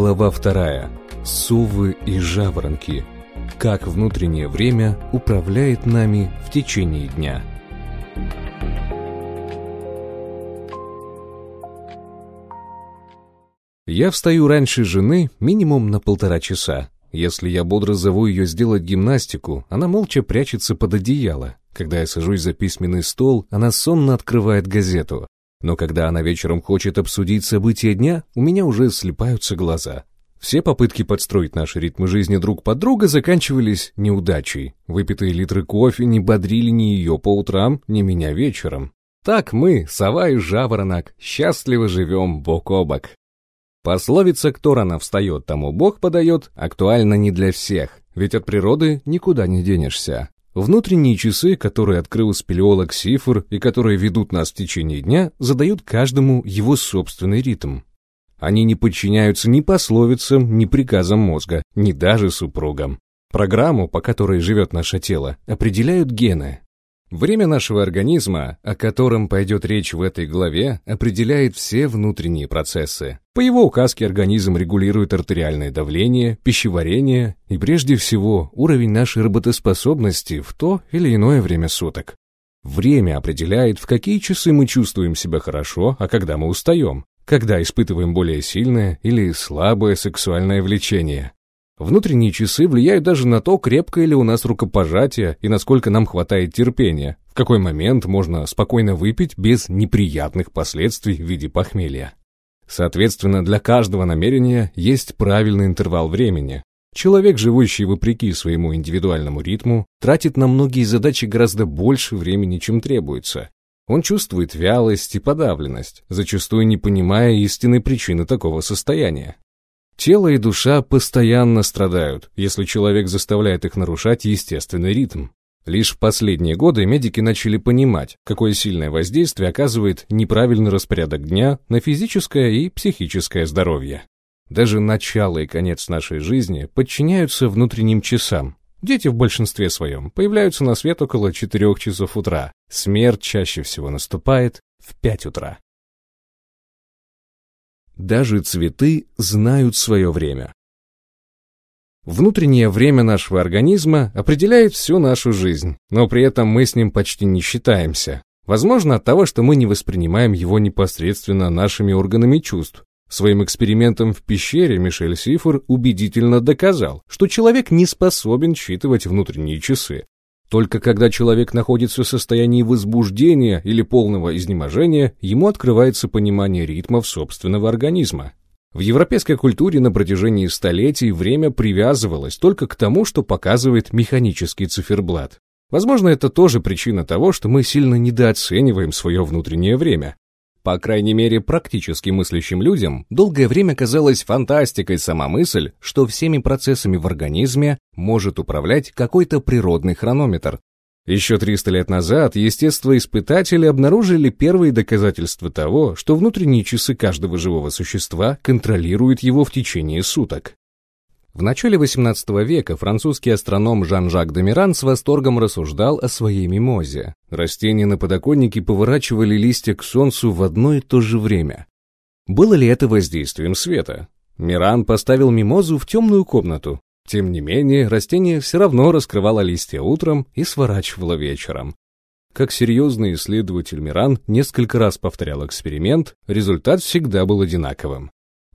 Глава вторая. Совы и жаворонки. Как внутреннее время управляет нами в течение дня. Я встаю раньше жены минимум на полтора часа. Если я бодро зову ее сделать гимнастику, она молча прячется под одеяло. Когда я сажусь за письменный стол, она сонно открывает газету. Но когда она вечером хочет обсудить события дня, у меня уже слепаются глаза. Все попытки подстроить наши ритмы жизни друг под друга заканчивались неудачей. Выпитые литры кофе не бодрили ни ее по утрам, ни меня вечером. Так мы, сова и жаворонок, счастливо живем бок о бок. Пословица «кто рано встает, тому Бог подает» актуальна не для всех, ведь от природы никуда не денешься. Внутренние часы, которые открыл спелеолог Сифр и которые ведут нас в течение дня, задают каждому его собственный ритм. Они не подчиняются ни пословицам, ни приказам мозга, ни даже супругам. Программу, по которой живет наше тело, определяют гены. Время нашего организма, о котором пойдет речь в этой главе, определяет все внутренние процессы. По его указке организм регулирует артериальное давление, пищеварение и прежде всего уровень нашей работоспособности в то или иное время суток. Время определяет, в какие часы мы чувствуем себя хорошо, а когда мы устаем, когда испытываем более сильное или слабое сексуальное влечение. Внутренние часы влияют даже на то, крепкое ли у нас рукопожатие и насколько нам хватает терпения, в какой момент можно спокойно выпить без неприятных последствий в виде похмелья. Соответственно, для каждого намерения есть правильный интервал времени. Человек, живущий вопреки своему индивидуальному ритму, тратит на многие задачи гораздо больше времени, чем требуется. Он чувствует вялость и подавленность, зачастую не понимая истинной причины такого состояния. Тело и душа постоянно страдают, если человек заставляет их нарушать естественный ритм. Лишь в последние годы медики начали понимать, какое сильное воздействие оказывает неправильный распорядок дня на физическое и психическое здоровье. Даже начало и конец нашей жизни подчиняются внутренним часам. Дети в большинстве своем появляются на свет около 4 часов утра. Смерть чаще всего наступает в 5 утра. Даже цветы знают свое время. Внутреннее время нашего организма определяет всю нашу жизнь, но при этом мы с ним почти не считаемся. Возможно, от того, что мы не воспринимаем его непосредственно нашими органами чувств. Своим экспериментом в пещере Мишель Сифор убедительно доказал, что человек не способен считывать внутренние часы, только когда человек находится в состоянии возбуждения или полного изнеможения, ему открывается понимание ритмов собственного организма. В европейской культуре на протяжении столетий время привязывалось только к тому, что показывает механический циферблат. Возможно, это тоже причина того, что мы сильно недооцениваем свое внутреннее время. По крайней мере, практически мыслящим людям долгое время казалась фантастикой сама мысль, что всеми процессами в организме может управлять какой-то природный хронометр. Еще 300 лет назад естествоиспытатели обнаружили первые доказательства того, что внутренние часы каждого живого существа контролируют его в течение суток. В начале XVIII века французский астроном Жан-Жак де Миран с восторгом рассуждал о своей мимозе. Растения на подоконнике поворачивали листья к солнцу в одно и то же время. Было ли это воздействием света? Миран поставил мимозу в темную комнату. Тем не менее, растение все равно раскрывало листья утром и сворачивало вечером. Как серьезный исследователь Миран несколько раз повторял эксперимент, результат всегда был одинаковым.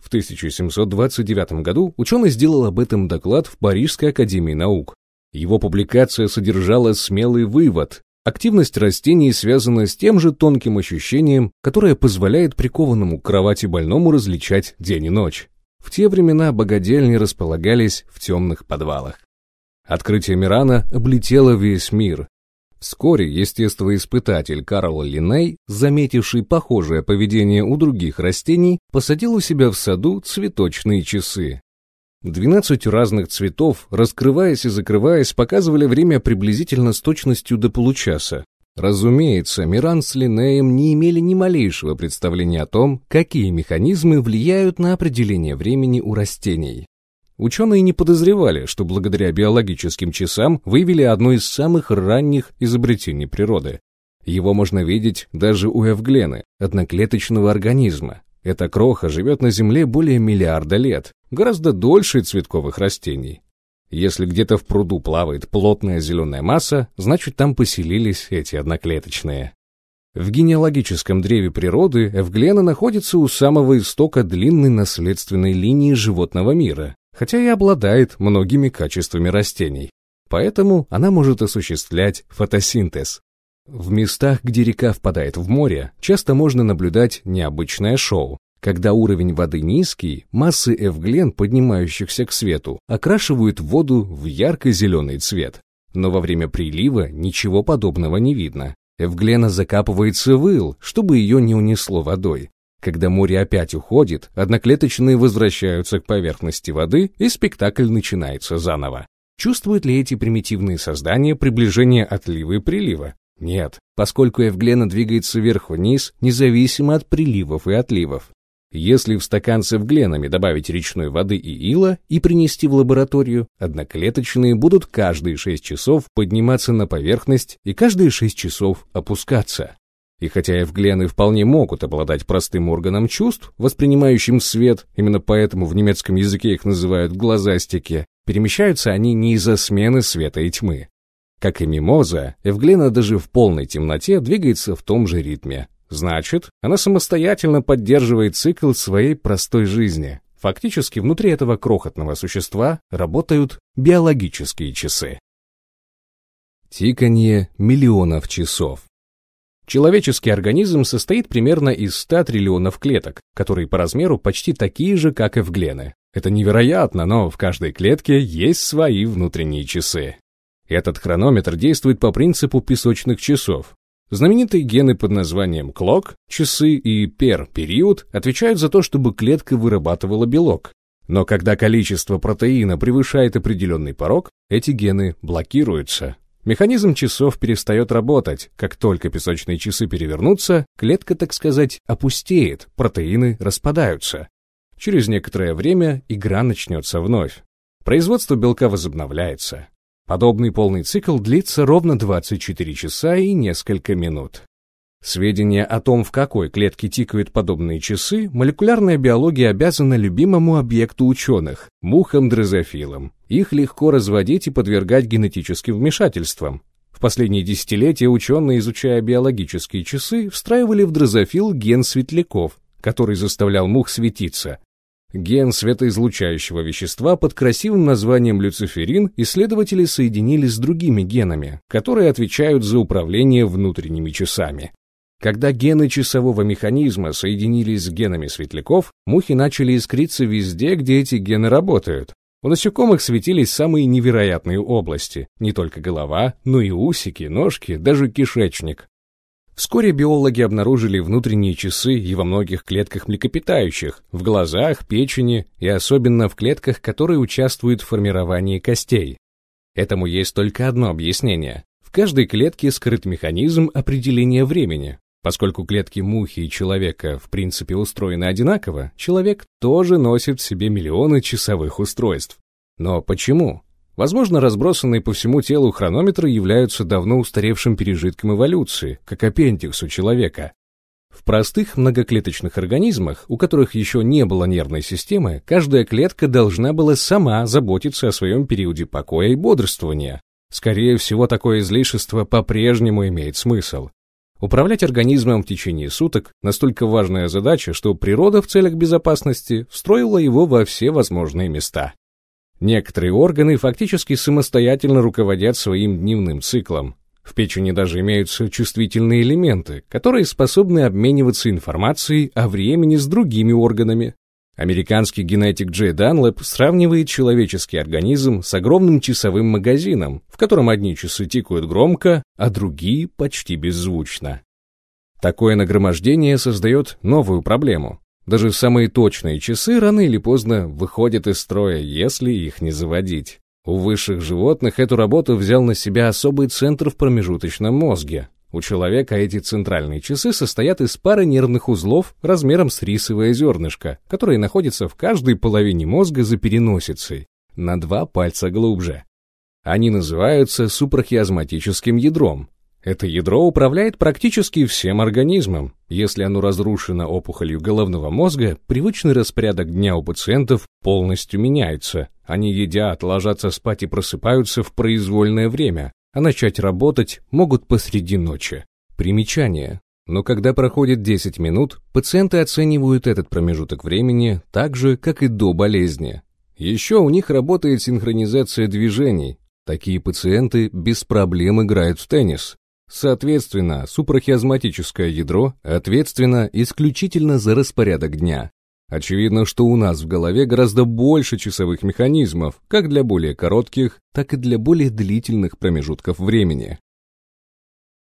В 1729 году ученый сделал об этом доклад в Парижской академии наук. Его публикация содержала смелый вывод. Активность растений связана с тем же тонким ощущением, которое позволяет прикованному к кровати больному различать день и ночь. В те времена богадельни располагались в темных подвалах. Открытие Мирана облетело весь мир, Вскоре естествоиспытатель Карл Линней, заметивший похожее поведение у других растений, посадил у себя в саду цветочные часы. Двенадцать разных цветов, раскрываясь и закрываясь, показывали время приблизительно с точностью до получаса. Разумеется, Миран с Линнеем не имели ни малейшего представления о том, какие механизмы влияют на определение времени у растений. Ученые не подозревали, что благодаря биологическим часам выявили одно из самых ранних изобретений природы. Его можно видеть даже у эвглены, одноклеточного организма. Эта кроха живет на Земле более миллиарда лет. гораздо дольше цветковых растений. Если где-то в пруду плавает плотная зеленая масса, значит там поселились эти одноклеточные. В генеалогическом древе природы Эвглена находится у самого истока длинной наследственной линии животного мира, хотя и обладает многими качествами растений. Поэтому она может осуществлять фотосинтез. В местах, где река впадает в море, часто можно наблюдать необычное шоу. Когда уровень воды низкий, массы эвглен, поднимающихся к свету, окрашивают воду в ярко-зеленый цвет. Но во время прилива ничего подобного не видно. Эвглена закапывается в ил, чтобы ее не унесло водой. Когда море опять уходит, одноклеточные возвращаются к поверхности воды, и спектакль начинается заново. Чувствуют ли эти примитивные создания приближение отлива и прилива? Нет, поскольку Эвглена двигается вверх-вниз, независимо от приливов и отливов. Если в стакан с эвгленами добавить речной воды и ила и принести в лабораторию, одноклеточные будут каждые 6 часов подниматься на поверхность и каждые 6 часов опускаться. И хотя эвглены вполне могут обладать простым органом чувств, воспринимающим свет, именно поэтому в немецком языке их называют глазастики, перемещаются они не из-за смены света и тьмы. Как и мимоза, эвглена даже в полной темноте двигается в том же ритме, Значит, она самостоятельно поддерживает цикл своей простой жизни. Фактически внутри этого крохотного существа работают биологические часы. Тиканье миллионов часов. Человеческий организм состоит примерно из 100 триллионов клеток, которые по размеру почти такие же, как и в глены. Это невероятно, но в каждой клетке есть свои внутренние часы. Этот хронометр действует по принципу песочных часов. Знаменитые гены под названием клок, часы и пер, период, отвечают за то, чтобы клетка вырабатывала белок. Но когда количество протеина превышает определенный порог, эти гены блокируются. Механизм часов перестает работать. Как только песочные часы перевернутся, клетка, так сказать, опустеет, протеины распадаются. Через некоторое время игра начнется вновь. Производство белка возобновляется. Подобный полный цикл длится ровно 24 часа и несколько минут. Сведения о том, в какой клетке тикают подобные часы, молекулярная биология обязана любимому объекту ученых – мухам-дрозофилам. Их легко разводить и подвергать генетическим вмешательствам. В последние десятилетия ученые, изучая биологические часы, встраивали в дрозофил ген светляков, который заставлял мух светиться, Ген светоизлучающего вещества под красивым названием люциферин исследователи соединили с другими генами, которые отвечают за управление внутренними часами. Когда гены часового механизма соединились с генами светляков, мухи начали искриться везде, где эти гены работают. У насекомых светились самые невероятные области, не только голова, но и усики, ножки, даже кишечник. Вскоре биологи обнаружили внутренние часы и во многих клетках млекопитающих, в глазах, печени и особенно в клетках, которые участвуют в формировании костей. Этому есть только одно объяснение. В каждой клетке скрыт механизм определения времени. Поскольку клетки мухи и человека в принципе устроены одинаково, человек тоже носит в себе миллионы часовых устройств. Но почему? Возможно, разбросанные по всему телу хронометры являются давно устаревшим пережитком эволюции, как аппендикс у человека. В простых многоклеточных организмах, у которых еще не было нервной системы, каждая клетка должна была сама заботиться о своем периоде покоя и бодрствования. Скорее всего, такое излишество по-прежнему имеет смысл. Управлять организмом в течение суток – настолько важная задача, что природа в целях безопасности встроила его во все возможные места. Некоторые органы фактически самостоятельно руководят своим дневным циклом. В печени даже имеются чувствительные элементы, которые способны обмениваться информацией о времени с другими органами. Американский генетик Джей Данлэп сравнивает человеческий организм с огромным часовым магазином, в котором одни часы тикают громко, а другие почти беззвучно. Такое нагромождение создает новую проблему. Даже самые точные часы рано или поздно выходят из строя, если их не заводить. У высших животных эту работу взял на себя особый центр в промежуточном мозге. У человека эти центральные часы состоят из пары нервных узлов размером с рисовое зернышко, которые находятся в каждой половине мозга за переносицей, на два пальца глубже. Они называются супрахиазматическим ядром. Это ядро управляет практически всем организмом. Если оно разрушено опухолью головного мозга, привычный распорядок дня у пациентов полностью меняется. Они едят, ложатся спать и просыпаются в произвольное время, а начать работать могут посреди ночи. Примечание. Но когда проходит 10 минут, пациенты оценивают этот промежуток времени так же, как и до болезни. Еще у них работает синхронизация движений. Такие пациенты без проблем играют в теннис. Соответственно, супрахиазматическое ядро ответственно исключительно за распорядок дня. Очевидно, что у нас в голове гораздо больше часовых механизмов, как для более коротких, так и для более длительных промежутков времени.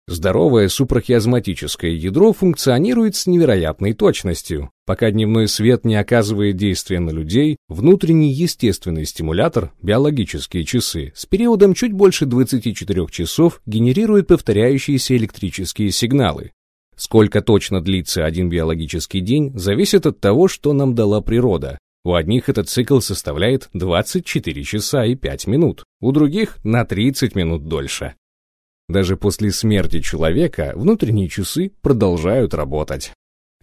Здоровое супрахиазматическое ядро функционирует с невероятной точностью. Пока дневной свет не оказывает действия на людей, внутренний естественный стимулятор, биологические часы, с периодом чуть больше 24 часов генерирует повторяющиеся электрические сигналы. Сколько точно длится один биологический день, зависит от того, что нам дала природа. У одних этот цикл составляет 24 часа и 5 минут, у других на 30 минут дольше. Даже после смерти человека внутренние часы продолжают работать.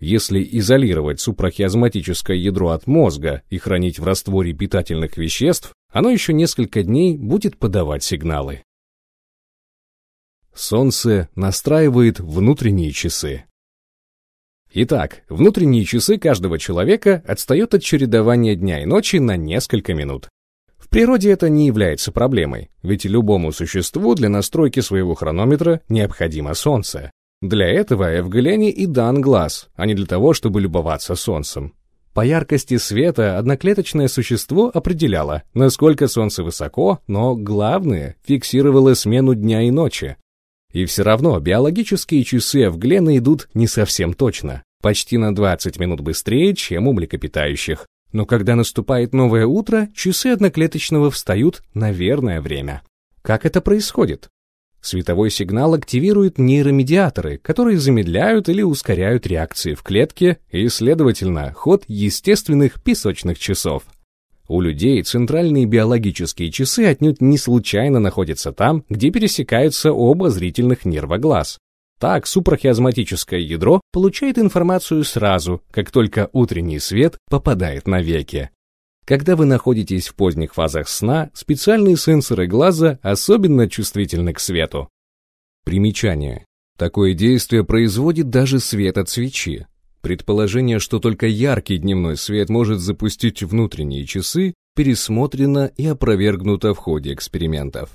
Если изолировать супрахиазматическое ядро от мозга и хранить в растворе питательных веществ, оно еще несколько дней будет подавать сигналы. Солнце настраивает внутренние часы. Итак, внутренние часы каждого человека отстают от чередования дня и ночи на несколько минут природе это не является проблемой, ведь любому существу для настройки своего хронометра необходимо солнце. Для этого Эвгелене и дан глаз, а не для того, чтобы любоваться солнцем. По яркости света одноклеточное существо определяло, насколько солнце высоко, но главное, фиксировало смену дня и ночи. И все равно биологические часы Эвглена идут не совсем точно, почти на 20 минут быстрее, чем у млекопитающих. Но когда наступает новое утро, часы одноклеточного встают на верное время. Как это происходит? Световой сигнал активирует нейромедиаторы, которые замедляют или ускоряют реакции в клетке и, следовательно, ход естественных песочных часов. У людей центральные биологические часы отнюдь не случайно находятся там, где пересекаются оба зрительных нерва глаз. Так супрахиазматическое ядро получает информацию сразу, как только утренний свет попадает на веки. Когда вы находитесь в поздних фазах сна, специальные сенсоры глаза особенно чувствительны к свету. Примечание. Такое действие производит даже свет от свечи. Предположение, что только яркий дневной свет может запустить внутренние часы, пересмотрено и опровергнуто в ходе экспериментов.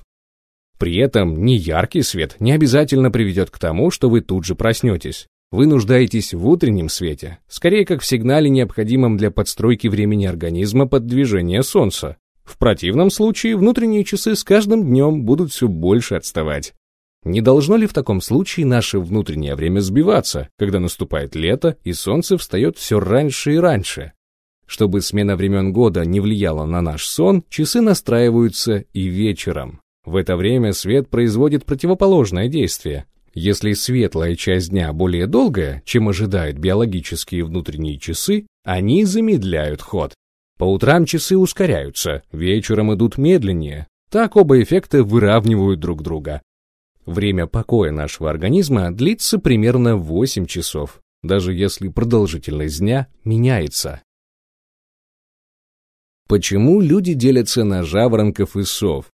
При этом неяркий свет не обязательно приведет к тому, что вы тут же проснетесь. Вы нуждаетесь в утреннем свете, скорее как в сигнале, необходимом для подстройки времени организма под движение Солнца. В противном случае внутренние часы с каждым днем будут все больше отставать. Не должно ли в таком случае наше внутреннее время сбиваться, когда наступает лето и солнце встает все раньше и раньше? Чтобы смена времен года не влияла на наш сон, часы настраиваются и вечером. В это время свет производит противоположное действие. Если светлая часть дня более долгая, чем ожидают биологические внутренние часы, они замедляют ход. По утрам часы ускоряются, вечером идут медленнее. Так оба эффекта выравнивают друг друга. Время покоя нашего организма длится примерно 8 часов, даже если продолжительность дня меняется. Почему люди делятся на жаворонков и сов?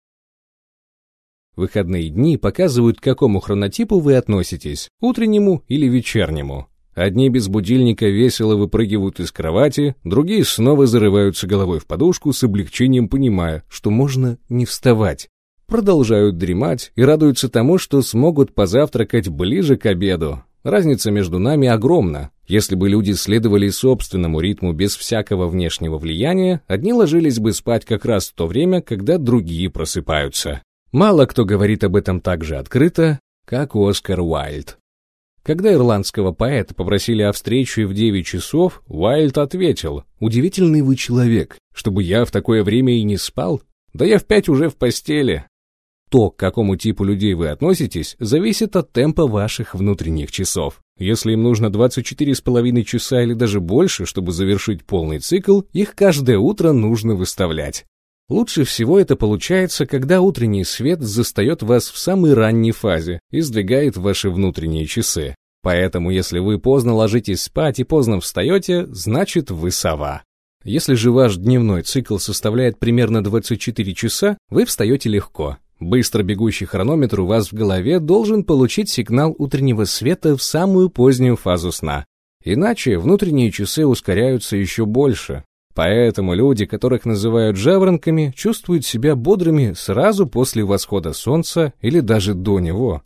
Выходные дни показывают, к какому хронотипу вы относитесь, утреннему или вечернему. Одни без будильника весело выпрыгивают из кровати, другие снова зарываются головой в подушку с облегчением понимая, что можно не вставать. Продолжают дремать и радуются тому, что смогут позавтракать ближе к обеду. Разница между нами огромна. Если бы люди следовали собственному ритму без всякого внешнего влияния, одни ложились бы спать как раз в то время, когда другие просыпаются. Мало кто говорит об этом так же открыто, как Оскар Уайльд. Когда ирландского поэта попросили о встрече в 9 часов, Уайльд ответил, «Удивительный вы человек, чтобы я в такое время и не спал. Да я в пять уже в постели». То, к какому типу людей вы относитесь, зависит от темпа ваших внутренних часов. Если им нужно 24,5 часа или даже больше, чтобы завершить полный цикл, их каждое утро нужно выставлять. Лучше всего это получается, когда утренний свет застает вас в самой ранней фазе и сдвигает ваши внутренние часы. Поэтому, если вы поздно ложитесь спать и поздно встаете, значит вы сова. Если же ваш дневной цикл составляет примерно 24 часа, вы встаете легко. Быстро бегущий хронометр у вас в голове должен получить сигнал утреннего света в самую позднюю фазу сна. Иначе внутренние часы ускоряются еще больше, Поэтому люди, которых называют жаворонками, чувствуют себя бодрыми сразу после восхода солнца или даже до него.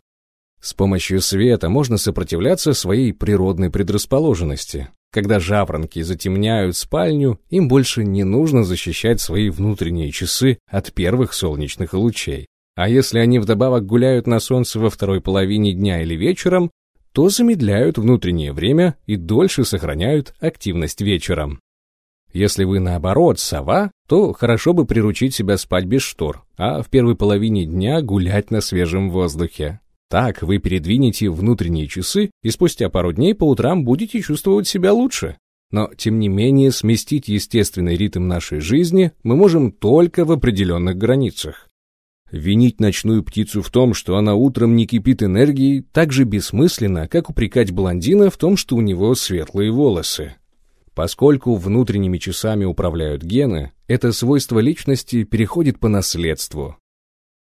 С помощью света можно сопротивляться своей природной предрасположенности. Когда жаворонки затемняют спальню, им больше не нужно защищать свои внутренние часы от первых солнечных лучей. А если они вдобавок гуляют на солнце во второй половине дня или вечером, то замедляют внутреннее время и дольше сохраняют активность вечером. Если вы наоборот сова, то хорошо бы приручить себя спать без штор, а в первой половине дня гулять на свежем воздухе. Так вы передвинете внутренние часы и спустя пару дней по утрам будете чувствовать себя лучше. Но, тем не менее, сместить естественный ритм нашей жизни мы можем только в определенных границах. Винить ночную птицу в том, что она утром не кипит энергией, так же бессмысленно, как упрекать блондина в том, что у него светлые волосы. Поскольку внутренними часами управляют гены, это свойство личности переходит по наследству.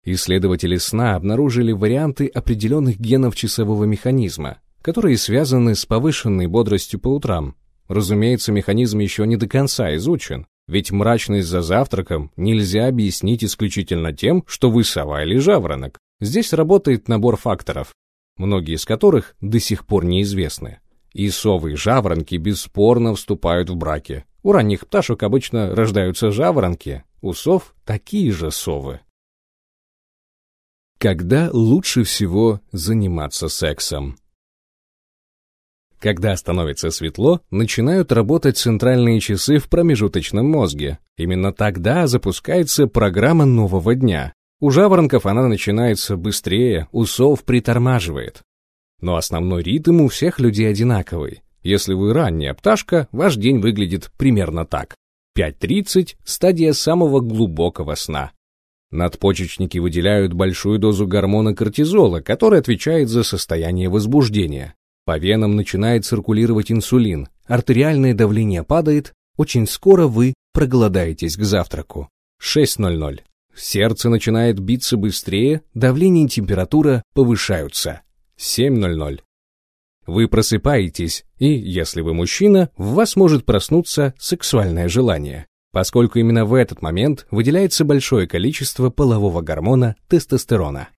Исследователи сна обнаружили варианты определенных генов часового механизма, которые связаны с повышенной бодростью по утрам. Разумеется, механизм еще не до конца изучен, ведь мрачность за завтраком нельзя объяснить исключительно тем, что вы сова или жаворонок. Здесь работает набор факторов, многие из которых до сих пор неизвестны. И совы и жаворонки бесспорно вступают в браки. У ранних пташек обычно рождаются жаворонки, у сов такие же совы. Когда лучше всего заниматься сексом? Когда становится светло, начинают работать центральные часы в промежуточном мозге. Именно тогда запускается программа нового дня. У жаворонков она начинается быстрее, у сов притормаживает. Но основной ритм у всех людей одинаковый. Если вы ранняя пташка, ваш день выглядит примерно так. 5.30 – стадия самого глубокого сна. Надпочечники выделяют большую дозу гормона кортизола, который отвечает за состояние возбуждения. По венам начинает циркулировать инсулин, артериальное давление падает, очень скоро вы проголодаетесь к завтраку. 6.00. Сердце начинает биться быстрее, давление и температура повышаются. 7.00. Вы просыпаетесь, и, если вы мужчина, в вас может проснуться сексуальное желание, поскольку именно в этот момент выделяется большое количество полового гормона тестостерона.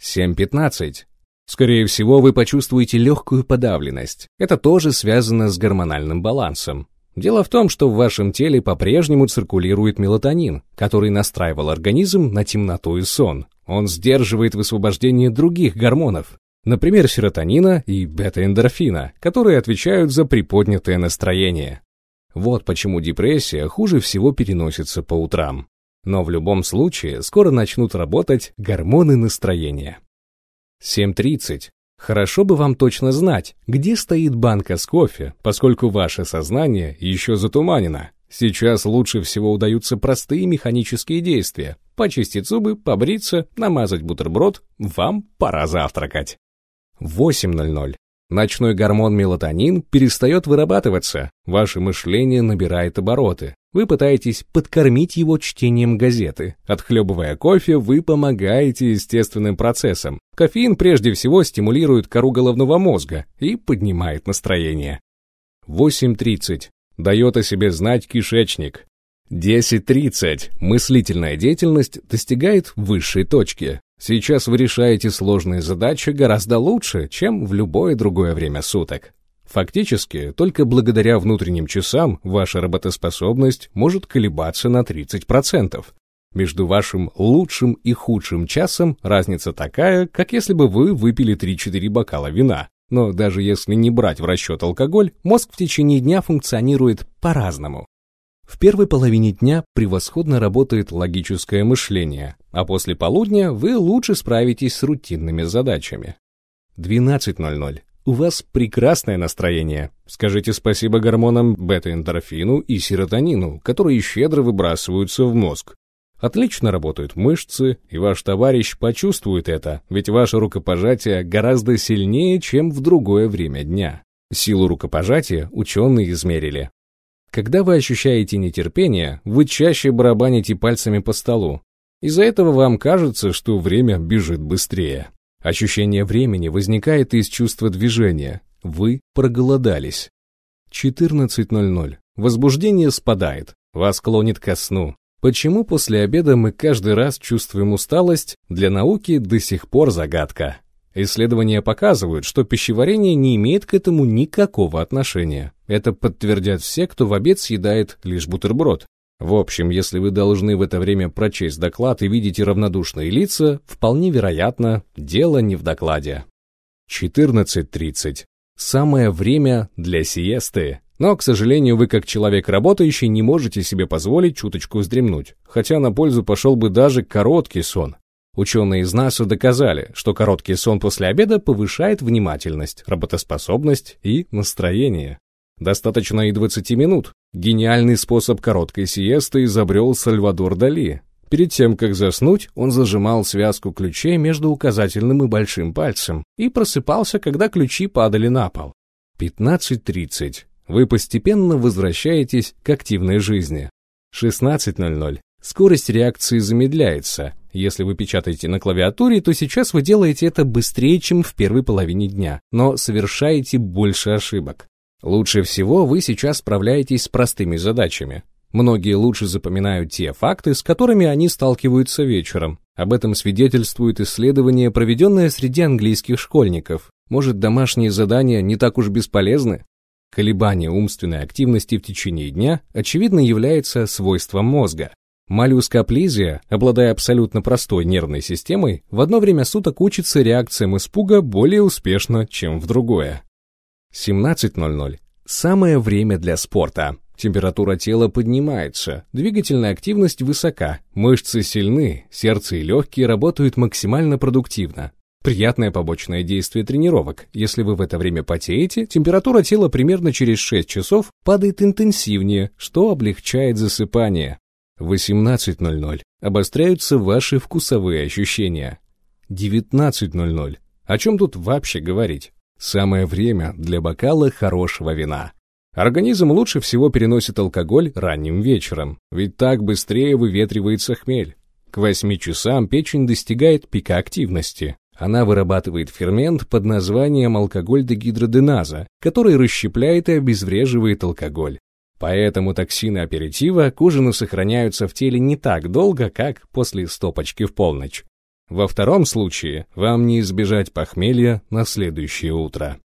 7.15. Скорее всего, вы почувствуете легкую подавленность. Это тоже связано с гормональным балансом. Дело в том, что в вашем теле по-прежнему циркулирует мелатонин, который настраивал организм на темноту и сон. Он сдерживает высвобождение других гормонов, например, серотонина и бета-эндорфина, которые отвечают за приподнятое настроение. Вот почему депрессия хуже всего переносится по утрам. Но в любом случае скоро начнут работать гормоны настроения. 7.30. Хорошо бы вам точно знать, где стоит банка с кофе, поскольку ваше сознание еще затуманено. Сейчас лучше всего удаются простые механические действия. Почистить зубы, побриться, намазать бутерброд. Вам пора завтракать. 8.00. Ночной гормон мелатонин перестает вырабатываться, ваше мышление набирает обороты. Вы пытаетесь подкормить его чтением газеты. Отхлебывая кофе, вы помогаете естественным процессам. Кофеин прежде всего стимулирует кору головного мозга и поднимает настроение. 8.30. Дает о себе знать кишечник. 10.30. Мыслительная деятельность достигает высшей точки. Сейчас вы решаете сложные задачи гораздо лучше, чем в любое другое время суток. Фактически, только благодаря внутренним часам ваша работоспособность может колебаться на 30%. Между вашим лучшим и худшим часом разница такая, как если бы вы выпили 3-4 бокала вина. Но даже если не брать в расчет алкоголь, мозг в течение дня функционирует по-разному. В первой половине дня превосходно работает логическое мышление, а после полудня вы лучше справитесь с рутинными задачами. 12.00. У вас прекрасное настроение. Скажите спасибо гормонам бета-эндорфину и серотонину, которые щедро выбрасываются в мозг. Отлично работают мышцы, и ваш товарищ почувствует это, ведь ваше рукопожатие гораздо сильнее, чем в другое время дня. Силу рукопожатия ученые измерили. Когда вы ощущаете нетерпение, вы чаще барабаните пальцами по столу. Из-за этого вам кажется, что время бежит быстрее. Ощущение времени возникает из чувства движения. Вы проголодались. 14.00. Возбуждение спадает. Вас клонит ко сну. Почему после обеда мы каждый раз чувствуем усталость, для науки до сих пор загадка. Исследования показывают, что пищеварение не имеет к этому никакого отношения. Это подтвердят все, кто в обед съедает лишь бутерброд. В общем, если вы должны в это время прочесть доклад и видите равнодушные лица, вполне вероятно, дело не в докладе. 14.30. Самое время для сиесты. Но, к сожалению, вы как человек работающий не можете себе позволить чуточку вздремнуть, хотя на пользу пошел бы даже короткий сон. Ученые из НАСА доказали, что короткий сон после обеда повышает внимательность, работоспособность и настроение. Достаточно и 20 минут. Гениальный способ короткой сиесты изобрел Сальвадор Дали. Перед тем, как заснуть, он зажимал связку ключей между указательным и большим пальцем и просыпался, когда ключи падали на пол. 15.30 вы постепенно возвращаетесь к активной жизни. 16.00. Скорость реакции замедляется. Если вы печатаете на клавиатуре, то сейчас вы делаете это быстрее, чем в первой половине дня, но совершаете больше ошибок. Лучше всего вы сейчас справляетесь с простыми задачами. Многие лучше запоминают те факты, с которыми они сталкиваются вечером. Об этом свидетельствует исследование, проведенное среди английских школьников. Может, домашние задания не так уж бесполезны? Колебание умственной активности в течение дня, очевидно, является свойством мозга. Моллюскоплизия, обладая абсолютно простой нервной системой, в одно время суток учится реакциям испуга более успешно, чем в другое. 17.00. Самое время для спорта. Температура тела поднимается, двигательная активность высока, мышцы сильны, сердце и легкие работают максимально продуктивно. Приятное побочное действие тренировок. Если вы в это время потеете, температура тела примерно через 6 часов падает интенсивнее, что облегчает засыпание. 18.00. Обостряются ваши вкусовые ощущения. 19.00. О чем тут вообще говорить? Самое время для бокала хорошего вина. Организм лучше всего переносит алкоголь ранним вечером, ведь так быстрее выветривается хмель. К 8 часам печень достигает пика активности. Она вырабатывает фермент под названием алкоголь-дегидроденаза, который расщепляет и обезвреживает алкоголь. Поэтому токсины аперитива к ужину сохраняются в теле не так долго, как после стопочки в полночь. Во втором случае вам не избежать похмелья на следующее утро.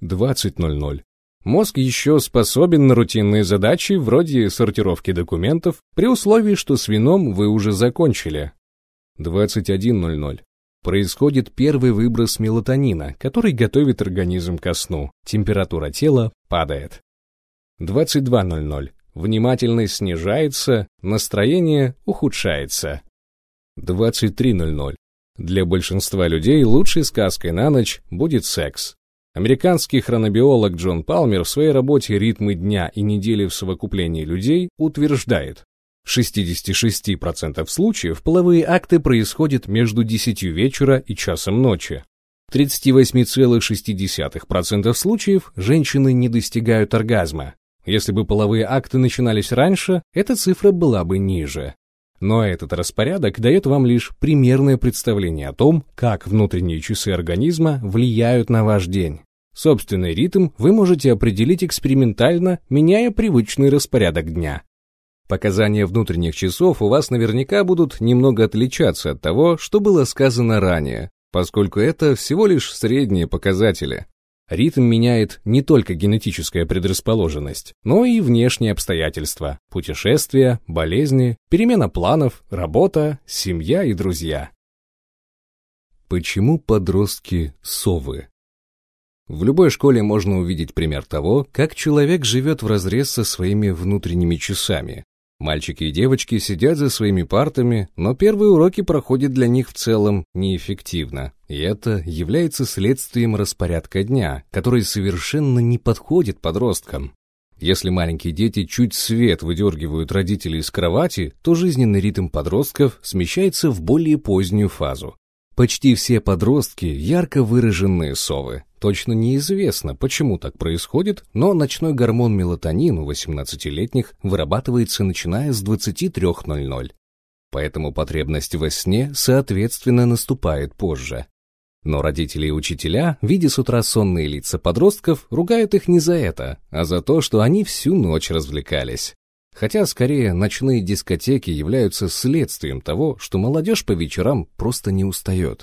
20.00. Мозг еще способен на рутинные задачи вроде сортировки документов при условии, что с вином вы уже закончили. 21.00 происходит первый выброс мелатонина, который готовит организм ко сну. Температура тела падает. 22.00. Внимательность снижается, настроение ухудшается. 23.00. Для большинства людей лучшей сказкой на ночь будет секс. Американский хронобиолог Джон Палмер в своей работе «Ритмы дня и недели в совокуплении людей» утверждает, в 66% случаев половые акты происходят между 10 вечера и часом ночи. В 38,6% случаев женщины не достигают оргазма. Если бы половые акты начинались раньше, эта цифра была бы ниже. Но этот распорядок дает вам лишь примерное представление о том, как внутренние часы организма влияют на ваш день. Собственный ритм вы можете определить экспериментально, меняя привычный распорядок дня. Показания внутренних часов у вас наверняка будут немного отличаться от того, что было сказано ранее, поскольку это всего лишь средние показатели. Ритм меняет не только генетическая предрасположенность, но и внешние обстоятельства, путешествия, болезни, перемена планов, работа, семья и друзья. Почему подростки совы? В любой школе можно увидеть пример того, как человек живет вразрез со своими внутренними часами, Мальчики и девочки сидят за своими партами, но первые уроки проходят для них в целом неэффективно. И это является следствием распорядка дня, который совершенно не подходит подросткам. Если маленькие дети чуть свет выдергивают родителей из кровати, то жизненный ритм подростков смещается в более позднюю фазу. Почти все подростки – ярко выраженные совы. Точно неизвестно, почему так происходит, но ночной гормон мелатонин у 18-летних вырабатывается начиная с 23.00. Поэтому потребность во сне, соответственно, наступает позже. Но родители и учителя, видя с утра сонные лица подростков, ругают их не за это, а за то, что они всю ночь развлекались. Хотя, скорее, ночные дискотеки являются следствием того, что молодежь по вечерам просто не устает.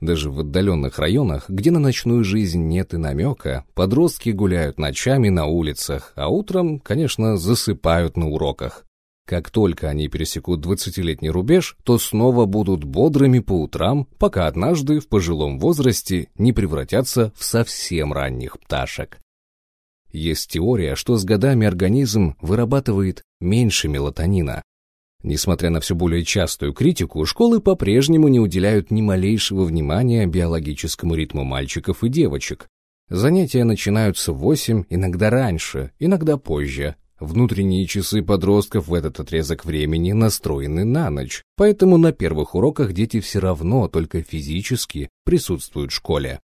Даже в отдаленных районах, где на ночную жизнь нет и намека, подростки гуляют ночами на улицах, а утром, конечно, засыпают на уроках. Как только они пересекут двадцатилетний рубеж, то снова будут бодрыми по утрам, пока однажды в пожилом возрасте не превратятся в совсем ранних пташек. Есть теория, что с годами организм вырабатывает меньше мелатонина. Несмотря на все более частую критику, школы по-прежнему не уделяют ни малейшего внимания биологическому ритму мальчиков и девочек. Занятия начинаются в 8, иногда раньше, иногда позже, Внутренние часы подростков в этот отрезок времени настроены на ночь, поэтому на первых уроках дети все равно только физически присутствуют в школе.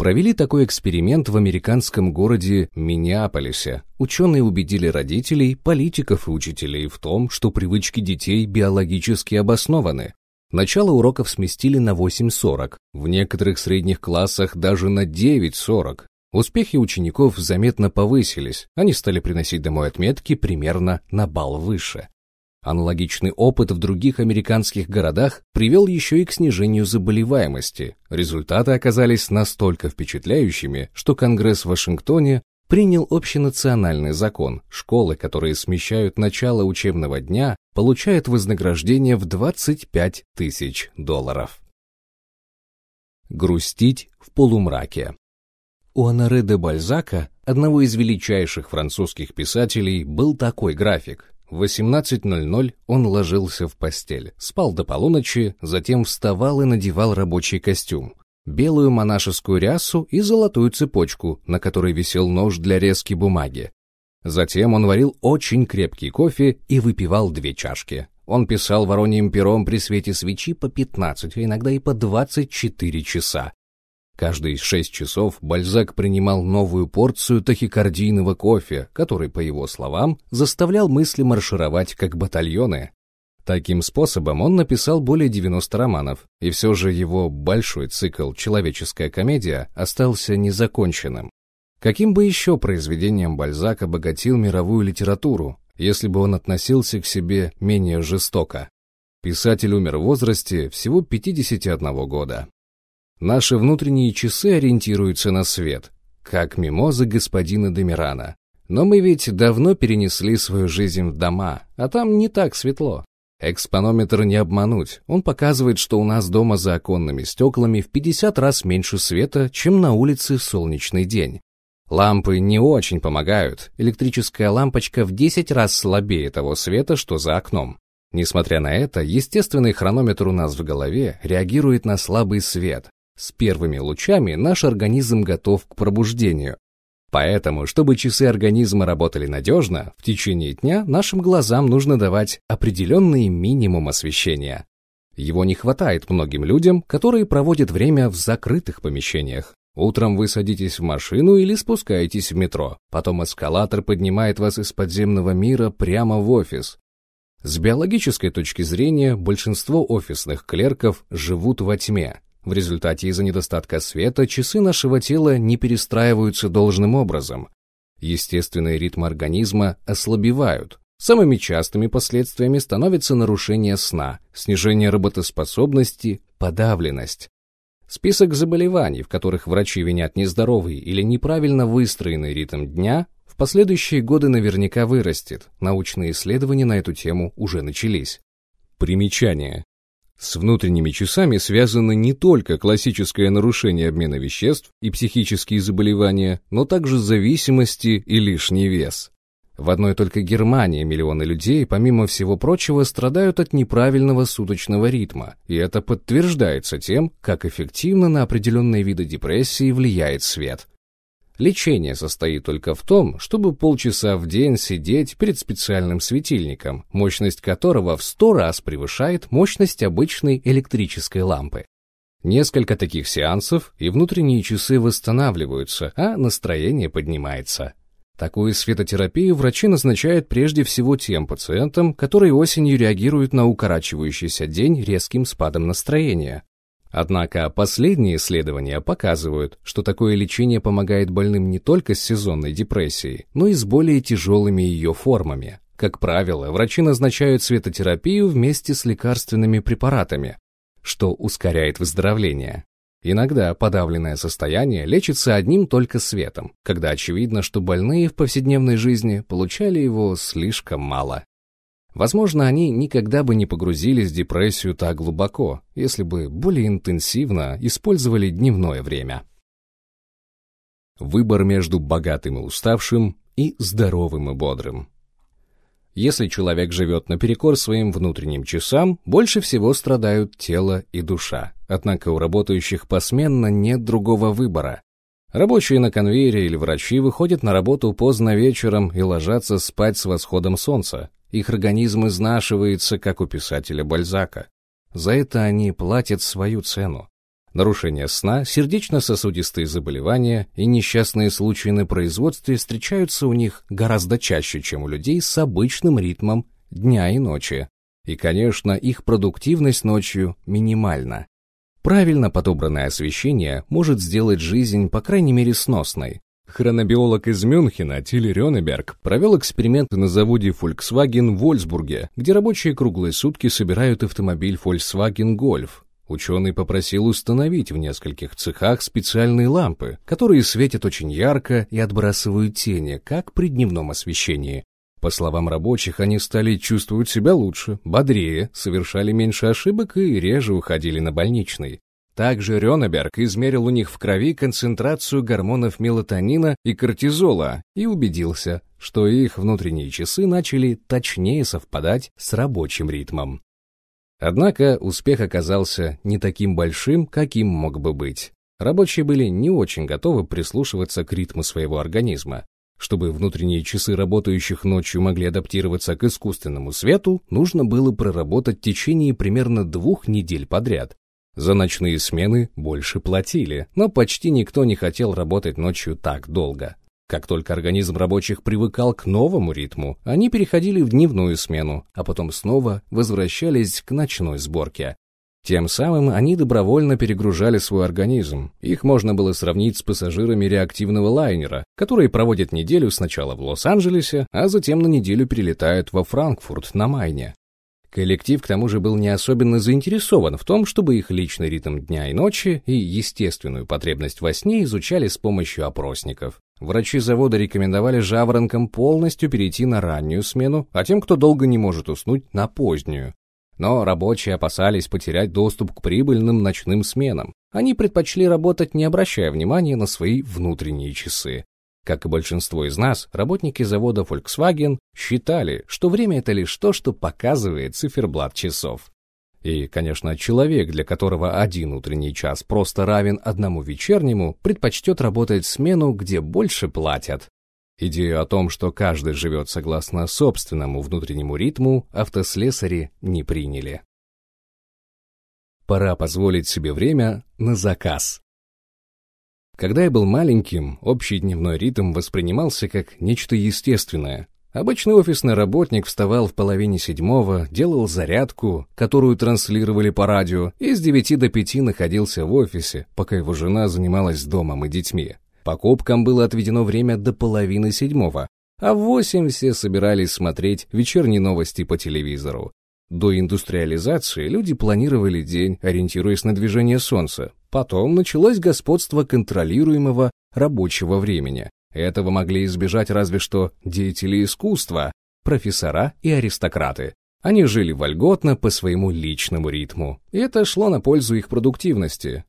Провели такой эксперимент в американском городе Миннеаполисе. Ученые убедили родителей, политиков и учителей в том, что привычки детей биологически обоснованы. Начало уроков сместили на 8.40, в некоторых средних классах даже на 9.40, Успехи учеников заметно повысились, они стали приносить домой отметки примерно на балл выше. Аналогичный опыт в других американских городах привел еще и к снижению заболеваемости. Результаты оказались настолько впечатляющими, что Конгресс в Вашингтоне принял общенациональный закон. Школы, которые смещают начало учебного дня, получают вознаграждение в 25 тысяч долларов. Грустить в полумраке. У Анаре де Бальзака, одного из величайших французских писателей, был такой график. В 18.00 он ложился в постель, спал до полуночи, затем вставал и надевал рабочий костюм, белую монашескую рясу и золотую цепочку, на которой висел нож для резки бумаги. Затем он варил очень крепкий кофе и выпивал две чашки. Он писал вороньим пером при свете свечи по 15, а иногда и по 24 часа. Каждые шесть часов Бальзак принимал новую порцию тахикардийного кофе, который, по его словам, заставлял мысли маршировать как батальоны. Таким способом он написал более 90 романов, и все же его большой цикл «Человеческая комедия» остался незаконченным. Каким бы еще произведением Бальзак обогатил мировую литературу, если бы он относился к себе менее жестоко? Писатель умер в возрасте всего 51 года. Наши внутренние часы ориентируются на свет, как мимозы господина Демирана. Но мы ведь давно перенесли свою жизнь в дома, а там не так светло. Экспонометр не обмануть, он показывает, что у нас дома за оконными стеклами в 50 раз меньше света, чем на улице в солнечный день. Лампы не очень помогают, электрическая лампочка в 10 раз слабее того света, что за окном. Несмотря на это, естественный хронометр у нас в голове реагирует на слабый свет, с первыми лучами наш организм готов к пробуждению. Поэтому, чтобы часы организма работали надежно, в течение дня нашим глазам нужно давать определенный минимум освещения. Его не хватает многим людям, которые проводят время в закрытых помещениях. Утром вы садитесь в машину или спускаетесь в метро, потом эскалатор поднимает вас из подземного мира прямо в офис. С биологической точки зрения большинство офисных клерков живут во тьме, в результате из-за недостатка света часы нашего тела не перестраиваются должным образом. Естественные ритмы организма ослабевают. Самыми частыми последствиями становится нарушение сна, снижение работоспособности, подавленность. Список заболеваний, в которых врачи винят нездоровый или неправильно выстроенный ритм дня, в последующие годы наверняка вырастет. Научные исследования на эту тему уже начались. Примечание. С внутренними часами связано не только классическое нарушение обмена веществ и психические заболевания, но также зависимости и лишний вес. В одной только Германии миллионы людей, помимо всего прочего, страдают от неправильного суточного ритма, и это подтверждается тем, как эффективно на определенные виды депрессии влияет свет. Лечение состоит только в том, чтобы полчаса в день сидеть перед специальным светильником, мощность которого в сто раз превышает мощность обычной электрической лампы. Несколько таких сеансов, и внутренние часы восстанавливаются, а настроение поднимается. Такую светотерапию врачи назначают прежде всего тем пациентам, которые осенью реагируют на укорачивающийся день резким спадом настроения, Однако последние исследования показывают, что такое лечение помогает больным не только с сезонной депрессией, но и с более тяжелыми ее формами. Как правило, врачи назначают светотерапию вместе с лекарственными препаратами, что ускоряет выздоровление. Иногда подавленное состояние лечится одним только светом, когда очевидно, что больные в повседневной жизни получали его слишком мало. Возможно, они никогда бы не погрузились в депрессию так глубоко, если бы более интенсивно использовали дневное время. Выбор между богатым и уставшим и здоровым и бодрым. Если человек живет наперекор своим внутренним часам, больше всего страдают тело и душа. Однако у работающих посменно нет другого выбора. Рабочие на конвейере или врачи выходят на работу поздно вечером и ложатся спать с восходом солнца, их организм изнашивается, как у писателя Бальзака. За это они платят свою цену. Нарушение сна, сердечно-сосудистые заболевания и несчастные случаи на производстве встречаются у них гораздо чаще, чем у людей с обычным ритмом дня и ночи. И, конечно, их продуктивность ночью минимальна. Правильно подобранное освещение может сделать жизнь, по крайней мере, сносной, Хронобиолог из Мюнхена Тиль Рёнеберг провел эксперименты на заводе Volkswagen в Вольсбурге, где рабочие круглые сутки собирают автомобиль Volkswagen Golf. Ученый попросил установить в нескольких цехах специальные лампы, которые светят очень ярко и отбрасывают тени, как при дневном освещении. По словам рабочих, они стали чувствовать себя лучше, бодрее, совершали меньше ошибок и реже уходили на больничный. Также Рёнеберг измерил у них в крови концентрацию гормонов мелатонина и кортизола и убедился, что их внутренние часы начали точнее совпадать с рабочим ритмом. Однако успех оказался не таким большим, каким мог бы быть. Рабочие были не очень готовы прислушиваться к ритму своего организма. Чтобы внутренние часы работающих ночью могли адаптироваться к искусственному свету, нужно было проработать в течение примерно двух недель подряд, за ночные смены больше платили, но почти никто не хотел работать ночью так долго. Как только организм рабочих привыкал к новому ритму, они переходили в дневную смену, а потом снова возвращались к ночной сборке. Тем самым они добровольно перегружали свой организм. Их можно было сравнить с пассажирами реактивного лайнера, которые проводят неделю сначала в Лос-Анджелесе, а затем на неделю перелетают во Франкфурт на Майне. Коллектив к тому же был не особенно заинтересован в том, чтобы их личный ритм дня и ночи и естественную потребность во сне изучали с помощью опросников. Врачи завода рекомендовали жаворонкам полностью перейти на раннюю смену, а тем, кто долго не может уснуть, на позднюю. Но рабочие опасались потерять доступ к прибыльным ночным сменам. Они предпочли работать, не обращая внимания на свои внутренние часы. Как и большинство из нас, работники завода Volkswagen считали, что время это лишь то, что показывает циферблат часов. И, конечно, человек, для которого один утренний час просто равен одному вечернему, предпочтет работать смену, где больше платят. Идею о том, что каждый живет согласно собственному внутреннему ритму, автослесари не приняли. Пора позволить себе время на заказ. Когда я был маленьким, общий дневной ритм воспринимался как нечто естественное. Обычный офисный работник вставал в половине седьмого, делал зарядку, которую транслировали по радио, и с девяти до пяти находился в офисе, пока его жена занималась домом и детьми. Покупкам было отведено время до половины седьмого, а в восемь все собирались смотреть вечерние новости по телевизору. До индустриализации люди планировали день, ориентируясь на движение Солнца. Потом началось господство контролируемого рабочего времени. Этого могли избежать разве что деятели искусства, профессора и аристократы. Они жили вольготно по своему личному ритму, и это шло на пользу их продуктивности.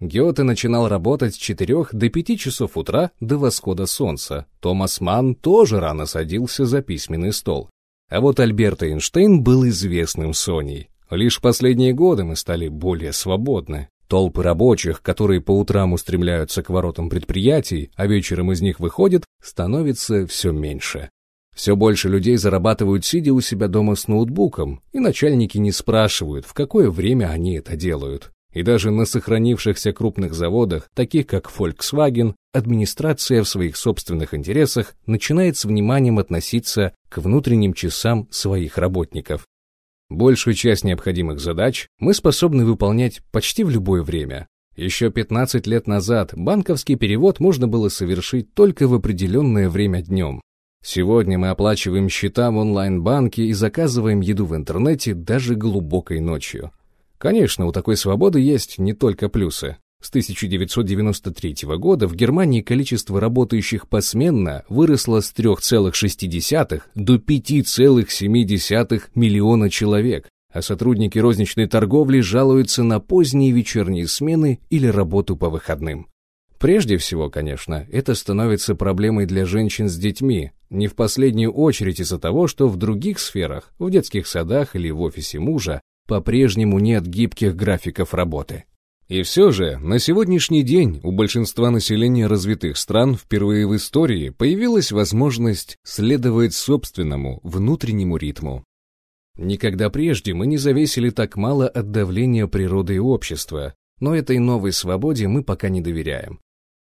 Гёте начинал работать с 4 до 5 часов утра до восхода солнца. Томас Манн тоже рано садился за письменный стол. А вот Альберт Эйнштейн был известным Соней. Лишь последние годы мы стали более свободны. Толпы рабочих, которые по утрам устремляются к воротам предприятий, а вечером из них выходят, становится все меньше. Все больше людей зарабатывают, сидя у себя дома с ноутбуком, и начальники не спрашивают, в какое время они это делают. И даже на сохранившихся крупных заводах, таких как Volkswagen, администрация в своих собственных интересах начинает с вниманием относиться к внутренним часам своих работников. Большую часть необходимых задач мы способны выполнять почти в любое время. Еще 15 лет назад банковский перевод можно было совершить только в определенное время днем. Сегодня мы оплачиваем счета в онлайн-банке и заказываем еду в интернете даже глубокой ночью. Конечно, у такой свободы есть не только плюсы. С 1993 года в Германии количество работающих посменно выросло с 3,6 до 5,7 миллиона человек, а сотрудники розничной торговли жалуются на поздние вечерние смены или работу по выходным. Прежде всего, конечно, это становится проблемой для женщин с детьми, не в последнюю очередь из-за того, что в других сферах, в детских садах или в офисе мужа, по-прежнему нет гибких графиков работы. И все же, на сегодняшний день у большинства населения развитых стран впервые в истории появилась возможность следовать собственному внутреннему ритму. Никогда прежде мы не зависели так мало от давления природы и общества, но этой новой свободе мы пока не доверяем.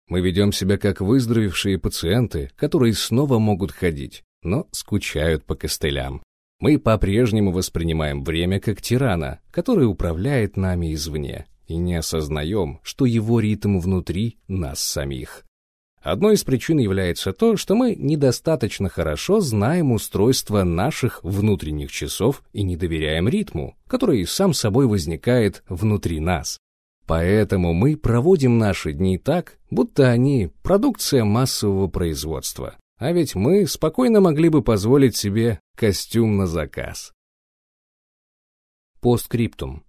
Мы ведем себя как выздоровевшие пациенты, которые снова могут ходить, но скучают по костылям. Мы по-прежнему воспринимаем время как тирана, который управляет нами извне, и не осознаем, что его ритм внутри нас самих. Одной из причин является то, что мы недостаточно хорошо знаем устройство наших внутренних часов и не доверяем ритму, который сам собой возникает внутри нас. Поэтому мы проводим наши дни так, будто они продукция массового производства. А ведь мы спокойно могли бы позволить себе костюм на заказ. Постскриптум.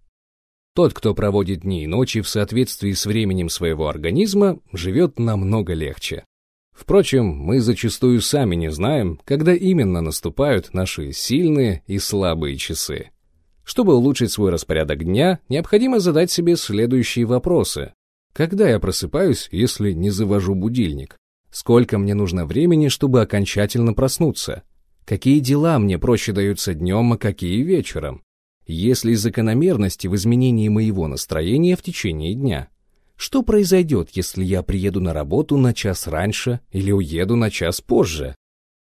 Тот, кто проводит дни и ночи в соответствии с временем своего организма, живет намного легче. Впрочем, мы зачастую сами не знаем, когда именно наступают наши сильные и слабые часы. Чтобы улучшить свой распорядок дня, необходимо задать себе следующие вопросы. Когда я просыпаюсь, если не завожу будильник? Сколько мне нужно времени, чтобы окончательно проснуться? Какие дела мне проще даются днем, а какие вечером? Есть ли закономерности в изменении моего настроения в течение дня? Что произойдет, если я приеду на работу на час раньше или уеду на час позже?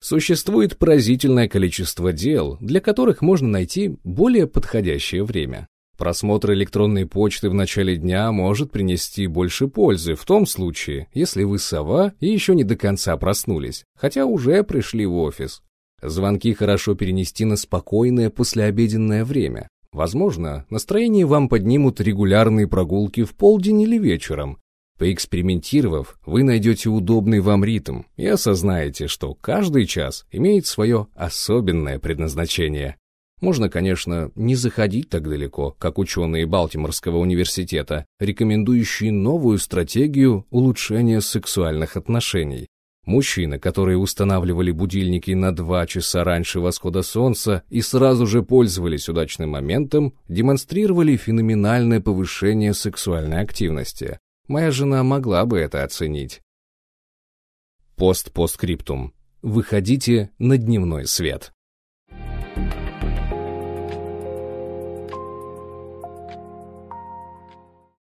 Существует поразительное количество дел, для которых можно найти более подходящее время. Просмотр электронной почты в начале дня может принести больше пользы в том случае, если вы сова и еще не до конца проснулись, хотя уже пришли в офис. Звонки хорошо перенести на спокойное послеобеденное время. Возможно, настроение вам поднимут регулярные прогулки в полдень или вечером. Поэкспериментировав, вы найдете удобный вам ритм и осознаете, что каждый час имеет свое особенное предназначение. Можно, конечно, не заходить так далеко, как ученые Балтиморского университета, рекомендующие новую стратегию улучшения сексуальных отношений. Мужчины, которые устанавливали будильники на два часа раньше восхода солнца и сразу же пользовались удачным моментом, демонстрировали феноменальное повышение сексуальной активности. Моя жена могла бы это оценить. Пост-постскриптум. Выходите на дневной свет.